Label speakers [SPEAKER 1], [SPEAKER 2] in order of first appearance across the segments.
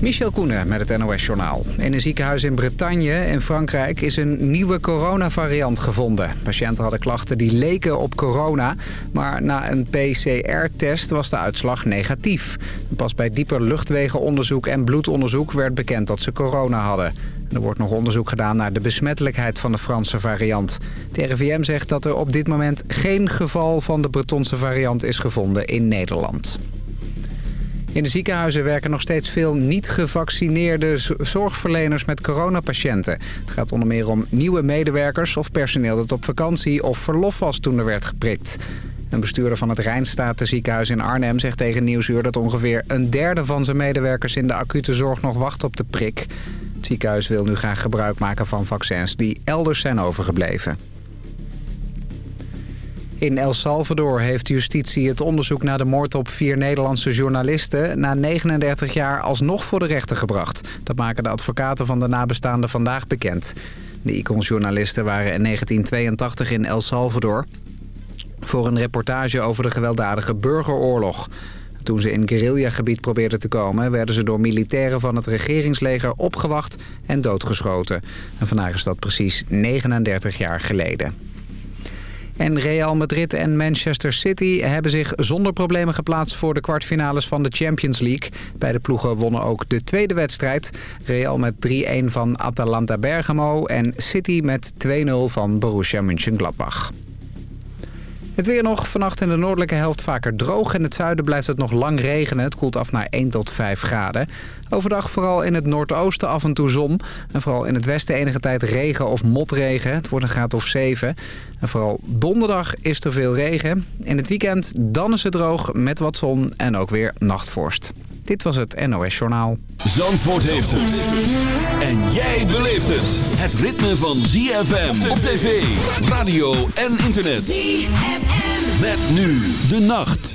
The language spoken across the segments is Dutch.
[SPEAKER 1] Michel Koenen met het NOS-journaal. In een ziekenhuis in Bretagne in Frankrijk is een nieuwe coronavariant gevonden. Patiënten hadden klachten die leken op corona, maar na een PCR-test was de uitslag negatief. Pas bij dieper luchtwegenonderzoek en bloedonderzoek werd bekend dat ze corona hadden. Er wordt nog onderzoek gedaan naar de besmettelijkheid van de Franse variant. De RIVM zegt dat er op dit moment geen geval van de Bretonse variant is gevonden in Nederland. In de ziekenhuizen werken nog steeds veel niet gevaccineerde zorgverleners met coronapatiënten. Het gaat onder meer om nieuwe medewerkers of personeel dat op vakantie of verlof was toen er werd geprikt. Een bestuurder van het Rijnstaten ziekenhuis in Arnhem zegt tegen Nieuwsuur dat ongeveer een derde van zijn medewerkers in de acute zorg nog wacht op de prik. Het ziekenhuis wil nu graag gebruik maken van vaccins die elders zijn overgebleven. In El Salvador heeft justitie het onderzoek naar de moord op vier Nederlandse journalisten... na 39 jaar alsnog voor de rechter gebracht. Dat maken de advocaten van de nabestaanden vandaag bekend. De iconsjournalisten waren in 1982 in El Salvador... voor een reportage over de gewelddadige burgeroorlog. Toen ze in guerrillagebied probeerden te komen... werden ze door militairen van het regeringsleger opgewacht en doodgeschoten. En vandaag is dat precies 39 jaar geleden. En Real Madrid en Manchester City hebben zich zonder problemen geplaatst voor de kwartfinales van de Champions League. Beide ploegen wonnen ook de tweede wedstrijd. Real met 3-1 van Atalanta Bergamo en City met 2-0 van Borussia Mönchengladbach. Het weer nog. Vannacht in de noordelijke helft vaker droog. In het zuiden blijft het nog lang regenen. Het koelt af naar 1 tot 5 graden. Overdag vooral in het noordoosten af en toe zon. En vooral in het westen enige tijd regen of motregen. Het wordt een graad of 7. En vooral donderdag is er veel regen. In het weekend dan is het droog met wat zon en ook weer nachtvorst. Dit was het NOS Journaal.
[SPEAKER 2] Zandvoort heeft het. En jij beleeft het. Het ritme van ZFM op tv, radio en internet. ZFM. Met nu de nacht.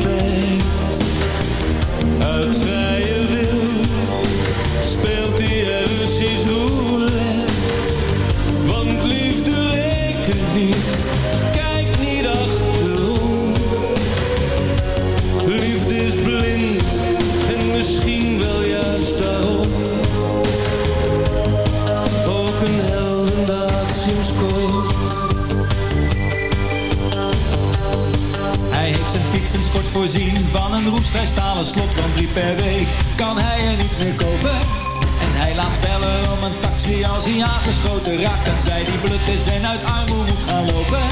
[SPEAKER 3] Uit vrije wil speelt hij er Russisch roulette.
[SPEAKER 4] Voorzien van een roestvrij stalen slot van drie per week. Kan hij er niet meer kopen? En hij laat bellen om een taxi als hij aangeschoten raakt. En zij die blut is en uit armoede moet gaan lopen.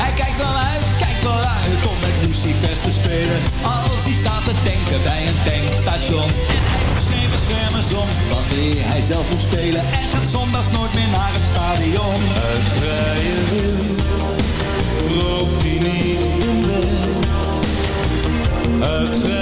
[SPEAKER 4] Hij kijkt wel uit, kijkt wel uit om met Lucifers te spelen. Als hij staat te denken bij een tankstation. En hij doet geen beschermers om wanneer hij zelf moet spelen. En gaat zondags nooit meer naar het stadion.
[SPEAKER 3] Uit vrije wil rookt hij niet. Uit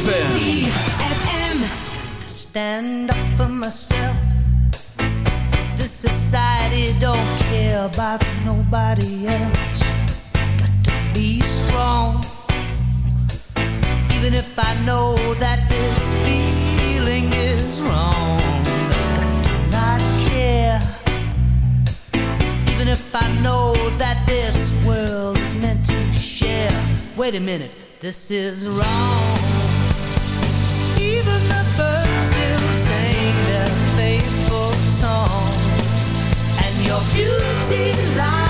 [SPEAKER 2] ZFM
[SPEAKER 5] Stand up for myself. This society don't care about nobody else Got to be strong. Even if I know that this feeling is wrong Got to not care. Even if I know that this world is meant to share. Wait a minute, this is wrong beauty lies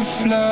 [SPEAKER 6] Love.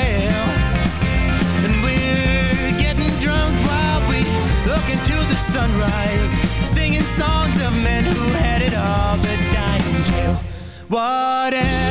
[SPEAKER 7] Whatever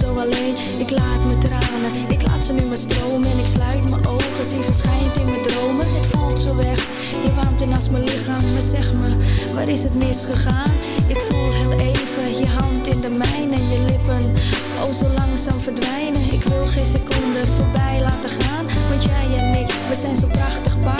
[SPEAKER 8] zo alleen.
[SPEAKER 9] Ik
[SPEAKER 8] laat
[SPEAKER 9] mijn tranen, ik laat ze nu maar stromen. En ik sluit mijn ogen, zie verschijnt in mijn dromen. Het valt zo weg, je warmte naast mijn lichaam. Maar zeg me, waar is het misgegaan? Ik voel heel even je hand in de mijne En je lippen, oh zo langzaam verdwijnen. Ik wil geen seconde voorbij laten gaan Want jij en ik, we zijn zo prachtig paard.